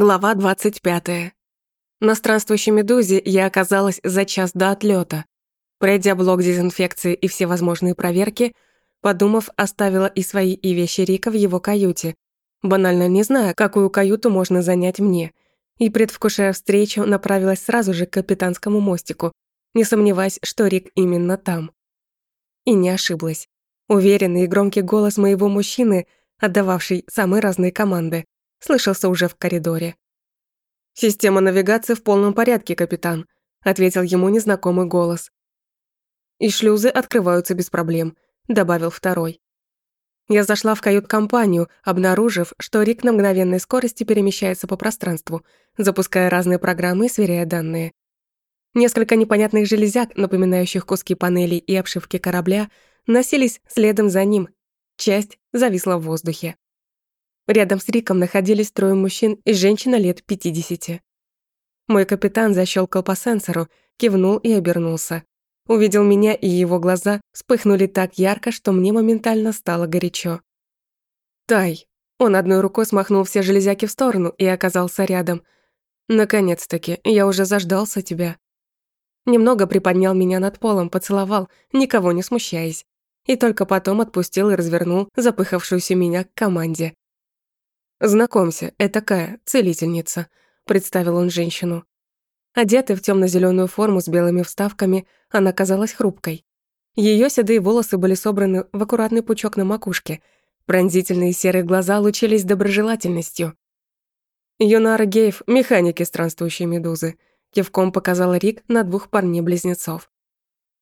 Глава 25. На странствующей «Медузе» я оказалась за час до отлета. Пройдя блок дезинфекции и все возможные проверки, подумав, оставила и свои, и вещи Рика в его каюте, банально не зная, какую каюту можно занять мне, и, предвкушая встречу, направилась сразу же к капитанскому мостику, не сомневаясь, что Рик именно там. И не ошиблась. Уверенный и громкий голос моего мужчины, отдававший самые разные команды, слышался уже в коридоре. «Система навигации в полном порядке, капитан», — ответил ему незнакомый голос. «И шлюзы открываются без проблем», — добавил второй. Я зашла в кают-компанию, обнаружив, что Рик на мгновенной скорости перемещается по пространству, запуская разные программы и сверяя данные. Несколько непонятных железяк, напоминающих куски панелей и обшивки корабля, носились следом за ним. Часть зависла в воздухе. Рядом с Риком находились трое мужчин и женщина лет 50. Мой капитан защелкал по сенсору, кивнул и обернулся. Увидел меня, и его глаза вспыхнули так ярко, что мне моментально стало горячо. «Тай!» Он одной рукой смахнул все железяки в сторону и оказался рядом. «Наконец-таки, я уже заждался тебя». Немного приподнял меня над полом, поцеловал, никого не смущаясь. И только потом отпустил и развернул запыхавшуюся меня к команде. «Знакомься, это Кая, целительница», — представил он женщину. Одетая в темно зеленую форму с белыми вставками, она казалась хрупкой. Ее седые волосы были собраны в аккуратный пучок на макушке, пронзительные серые глаза лучились доброжелательностью. Юнара Гейв, механики странствующей медузы, кивком показала Рик на двух парней-близнецов.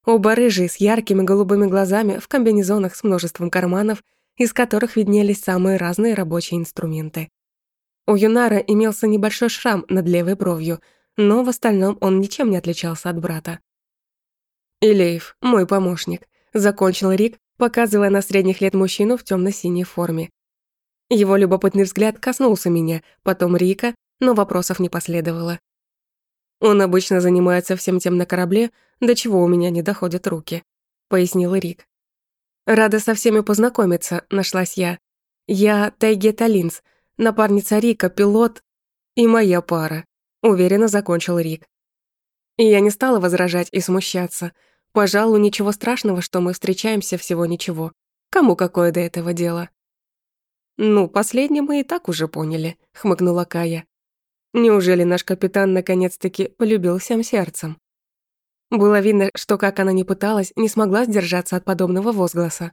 Оба рыжие, с яркими голубыми глазами, в комбинезонах с множеством карманов — из которых виднелись самые разные рабочие инструменты. У Юнара имелся небольшой шрам над левой бровью, но в остальном он ничем не отличался от брата. «Илеев, мой помощник», — закончил Рик, показывая на средних лет мужчину в темно синей форме. Его любопытный взгляд коснулся меня, потом Рика, но вопросов не последовало. «Он обычно занимается всем тем на корабле, до чего у меня не доходят руки», — пояснил Рик. «Рада со всеми познакомиться», — нашлась я. «Я Тайгета Линз, напарница Рика, пилот и моя пара», — уверенно закончил Рик. И я не стала возражать и смущаться. Пожалуй, ничего страшного, что мы встречаемся всего ничего. Кому какое до этого дело? «Ну, последнее мы и так уже поняли», — хмыкнула Кая. «Неужели наш капитан наконец-таки полюбил всем сердцем?» Было видно, что как она ни пыталась, не смогла сдержаться от подобного возгласа.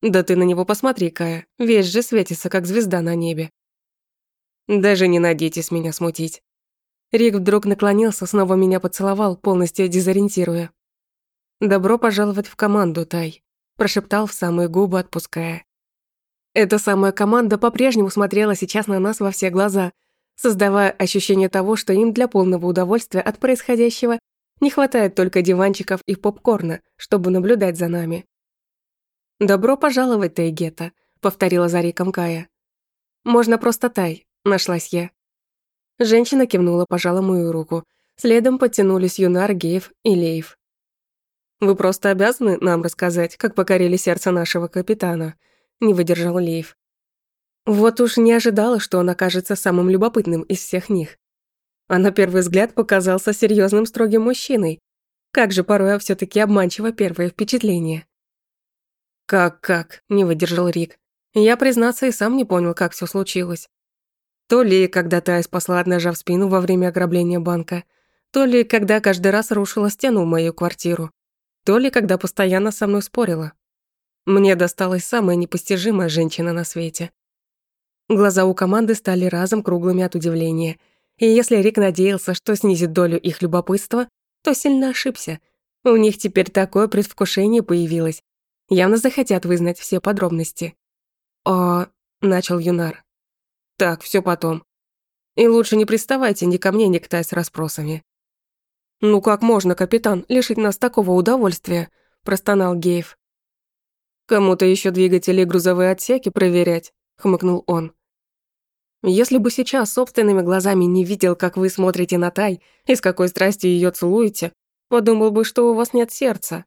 «Да ты на него посмотри, Кая, весь же светится, как звезда на небе». «Даже не надейтесь меня смутить». Рик вдруг наклонился, снова меня поцеловал, полностью дезориентируя. «Добро пожаловать в команду, Тай», – прошептал в самые губы, отпуская. Эта самая команда по-прежнему смотрела сейчас на нас во все глаза, создавая ощущение того, что им для полного удовольствия от происходящего не хватает только диванчиков и попкорна, чтобы наблюдать за нами. «Добро пожаловать, Тайгета», — повторила за Риком Кая. «Можно просто Тай», — нашлась я. Женщина кивнула, пожала мою руку. Следом подтянулись Юнар, Геев и Леев. «Вы просто обязаны нам рассказать, как покорили сердце нашего капитана», — не выдержал Леев. Вот уж не ожидала, что он окажется самым любопытным из всех них а на первый взгляд показался серьезным строгим мужчиной. Как же порой все таки обманчиво первое впечатление. «Как-как?» – не выдержал Рик. Я, признаться, и сам не понял, как все случилось. То ли, когда Тай спасла, в спину во время ограбления банка, то ли, когда каждый раз рушила стену в мою квартиру, то ли, когда постоянно со мной спорила. Мне досталась самая непостижимая женщина на свете. Глаза у команды стали разом круглыми от удивления – и если Рик надеялся, что снизит долю их любопытства, то сильно ошибся. У них теперь такое предвкушение появилось. Явно захотят вызнать все подробности. «О...» — начал Юнар. «Так, все потом. И лучше не приставайте ни ко мне, ни к Тай с расспросами». «Ну как можно, капитан, лишить нас такого удовольствия?» – простонал Гейв. «Кому-то еще двигатели и грузовые отсеки проверять», – хмыкнул он. Если бы сейчас собственными глазами не видел, как вы смотрите на Тай и с какой страстью ее целуете, подумал бы, что у вас нет сердца.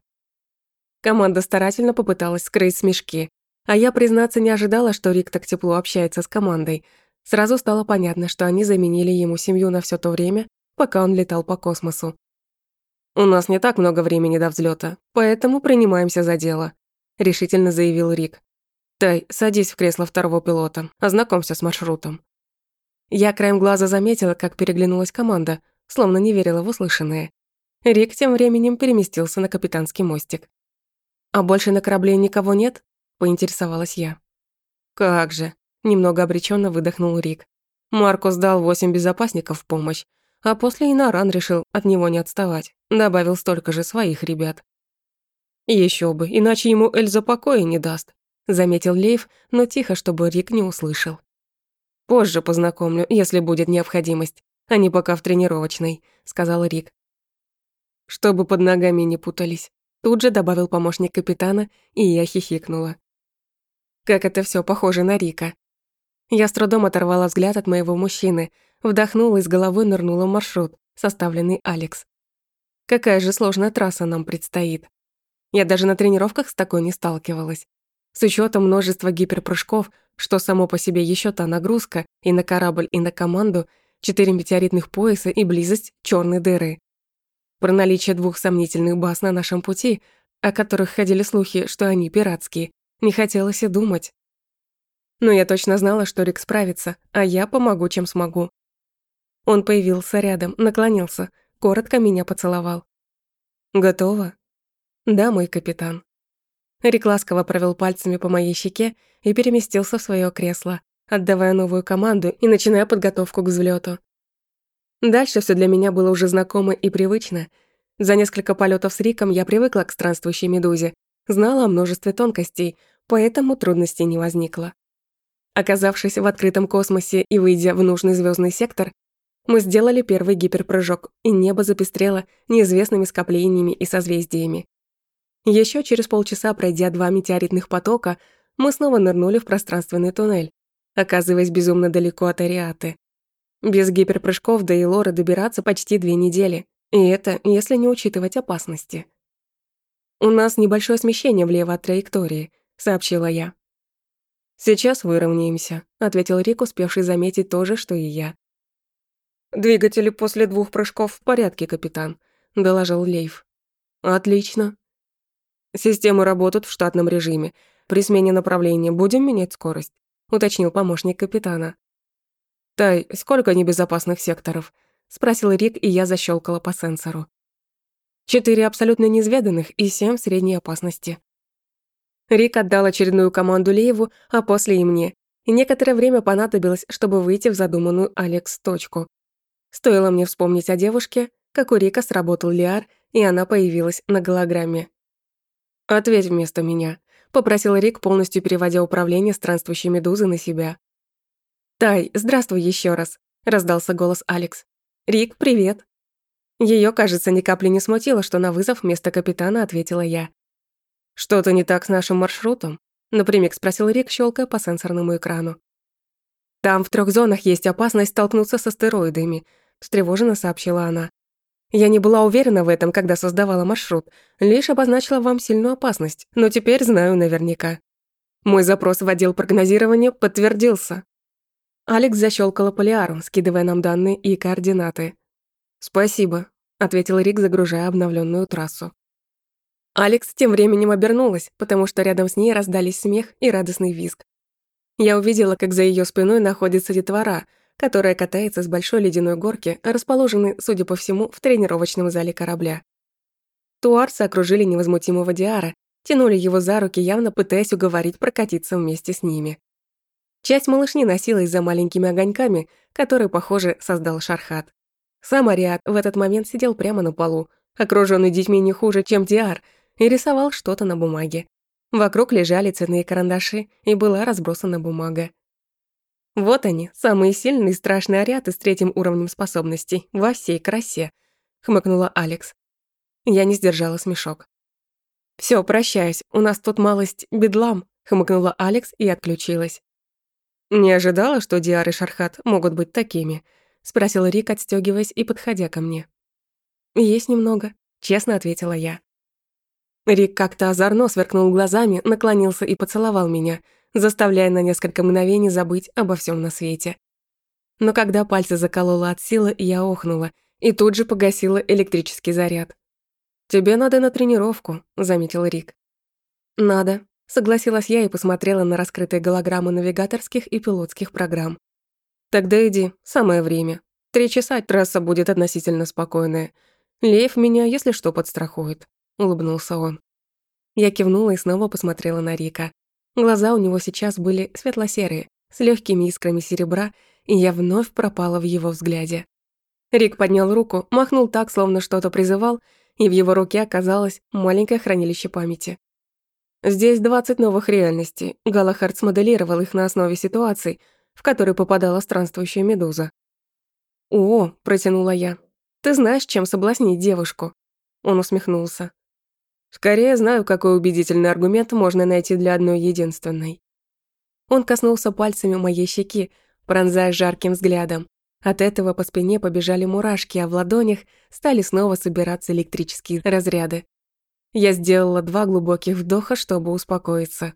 Команда старательно попыталась скрыть смешки, а я, признаться, не ожидала, что Рик так тепло общается с командой. Сразу стало понятно, что они заменили ему семью на все то время, пока он летал по космосу. «У нас не так много времени до взлета, поэтому принимаемся за дело», — решительно заявил Рик. «Тай, садись в кресло второго пилота, ознакомься с маршрутом». Я краем глаза заметила, как переглянулась команда, словно не верила в услышанное. Рик тем временем переместился на капитанский мостик. «А больше на корабле никого нет?» — поинтересовалась я. «Как же!» — немного обреченно выдохнул Рик. Маркус дал восемь безопасников в помощь, а после Инаран решил от него не отставать, добавил столько же своих ребят. Еще бы, иначе ему Эльза покоя не даст», — заметил Лейв, но тихо, чтобы Рик не услышал. «Позже познакомлю, если будет необходимость, а не пока в тренировочной», — сказал Рик. «Чтобы под ногами не путались», — тут же добавил помощник капитана, и я хихикнула. Как это все похоже на Рика. Я с трудом оторвала взгляд от моего мужчины, вдохнула и с головой нырнула в маршрут, составленный Алекс. Какая же сложная трасса нам предстоит. Я даже на тренировках с такой не сталкивалась. С учетом множества гиперпрыжков, что само по себе еще та нагрузка и на корабль, и на команду, четыре метеоритных пояса и близость черной дыры. Про наличие двух сомнительных баз на нашем пути, о которых ходили слухи, что они пиратские, не хотелось и думать. Но я точно знала, что Рик справится, а я помогу, чем смогу. Он появился рядом, наклонился, коротко меня поцеловал. «Готово?» «Да, мой капитан». Рик ласково провел пальцами по моей щеке и переместился в свое кресло, отдавая новую команду и начиная подготовку к взлету. Дальше все для меня было уже знакомо и привычно. За несколько полетов с Риком я привыкла к странствующей медузе, знала о множестве тонкостей, поэтому трудностей не возникло. Оказавшись в открытом космосе и выйдя в нужный звездный сектор, мы сделали первый гиперпрыжок, и небо запестрело неизвестными скоплениями и созвездиями. Еще через полчаса, пройдя два метеоритных потока, мы снова нырнули в пространственный туннель, оказываясь безумно далеко от Ариаты. Без гиперпрыжков до Илора добираться почти две недели, и это если не учитывать опасности. «У нас небольшое смещение влево от траектории», — сообщила я. «Сейчас выровняемся», — ответил Рик, успевший заметить то же, что и я. «Двигатели после двух прыжков в порядке, капитан», — доложил Лейв. «Отлично. Системы работают в штатном режиме. При смене направления будем менять скорость», — уточнил помощник капитана. «Тай, сколько небезопасных секторов?» — спросил Рик, и я защелкала по сенсору. Четыре абсолютно неизведанных и семь средней опасности. Рик отдал очередную команду Лееву, а после и мне, и некоторое время понадобилось, чтобы выйти в задуманную Алекс точку. Стоило мне вспомнить о девушке, как у Рика сработал Лиар, и она появилась на голограмме. «Ответь вместо меня», — попросил Рик, полностью переводя управление странствующей медузы на себя. «Тай, здравствуй еще раз», — раздался голос Алекс. «Рик, привет». Ее, кажется, ни капли не смутило, что на вызов вместо капитана ответила я. «Что-то не так с нашим маршрутом?» напрямик спросил Рик, щелкая по сенсорному экрану. «Там в трех зонах есть опасность столкнуться с астероидами», встревоженно сообщила она. «Я не была уверена в этом, когда создавала маршрут, лишь обозначила вам сильную опасность, но теперь знаю наверняка. Мой запрос в отдел прогнозирования подтвердился». Алекс защелкала полиару, скидывая нам данные и координаты. «Спасибо», — ответил Рик, загружая обновленную трассу. Алекс тем временем обернулась, потому что рядом с ней раздались смех и радостный визг. Я увидела, как за ее спиной находится детвора, которая катается с большой ледяной горки, расположенной, судя по всему, в тренировочном зале корабля. Туарцы окружили невозмутимого Диара, тянули его за руки, явно пытаясь уговорить прокатиться вместе с ними. Часть малышни носилась за маленькими огоньками, которые, похоже, создал Шархат. Сам Ариат в этот момент сидел прямо на полу, окружённый детьми не хуже, чем Диар, и рисовал что-то на бумаге. Вокруг лежали цветные карандаши, и была разбросана бумага. Вот они, самые сильные и страшные ариаты с третьим уровнем способностей, во всей красе, хмыкнула Алекс. Я не сдержала смешок. Всё, прощаюсь, у нас тут малость бедлам, хмыкнула Алекс и отключилась. Не ожидала, что Диар и Шархат могут быть такими, спросил Рик, отстёгиваясь и подходя ко мне. Есть немного, честно ответила я. Рик как-то озорно сверкнул глазами, наклонился и поцеловал меня, заставляя на несколько мгновений забыть обо всем на свете. Но когда пальцы заколола от силы, я охнула и тут же погасила электрический заряд. «Тебе надо на тренировку», — заметил Рик. «Надо», — согласилась я и посмотрела на раскрытые голограммы навигаторских и пилотских программ. «Тогда иди, самое время. Три часа трасса будет относительно спокойная. Лев меня, если что, подстрахует», — улыбнулся он. Я кивнула и снова посмотрела на Рика. Глаза у него сейчас были светло-серые, с легкими искрами серебра, и я вновь пропала в его взгляде. Рик поднял руку, махнул так, словно что-то призывал, и в его руке оказалось маленькое хранилище памяти. Здесь 20 новых реальностей. Галахард смоделировал их на основе ситуаций, в которые попадала странствующая медуза. «О», — протянула я, — «ты знаешь, чем соблазнить девушку?» Он усмехнулся. «Скорее знаю, какой убедительный аргумент можно найти для одной единственной». Он коснулся пальцами моей щеки, пронзая жарким взглядом. От этого по спине побежали мурашки, а в ладонях стали снова собираться электрические разряды. Я сделала два глубоких вдоха, чтобы успокоиться.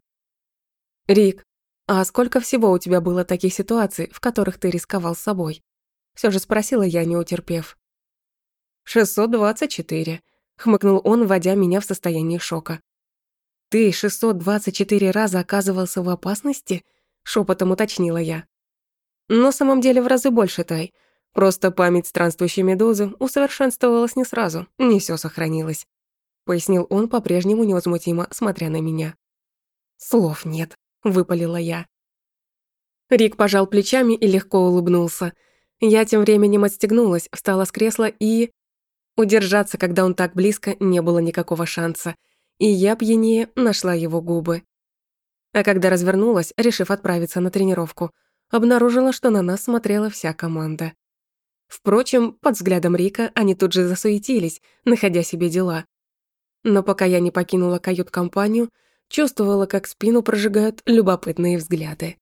«Рик, а сколько всего у тебя было таких ситуаций, в которых ты рисковал собой?» Все же спросила я, не утерпев. «624», — хмыкнул он, вводя меня в состояние шока. «Ты 624 раза оказывался в опасности?» — шепотом уточнила я. На самом деле в разы больше, Тай. Просто память странствующей медузы усовершенствовалась не сразу, не все сохранилось. Пояснил он по-прежнему невозмутимо, смотря на меня. Слов нет, выпалила я. Рик пожал плечами и легко улыбнулся. Я тем временем отстегнулась, встала с кресла и... Удержаться, когда он так близко, не было никакого шанса. И я пьянее нашла его губы. А когда развернулась, решив отправиться на тренировку, обнаружила, что на нас смотрела вся команда. Впрочем, под взглядом Рика они тут же засуетились, находя себе дела. Но пока я не покинула кают-компанию, чувствовала, как спину прожигают любопытные взгляды.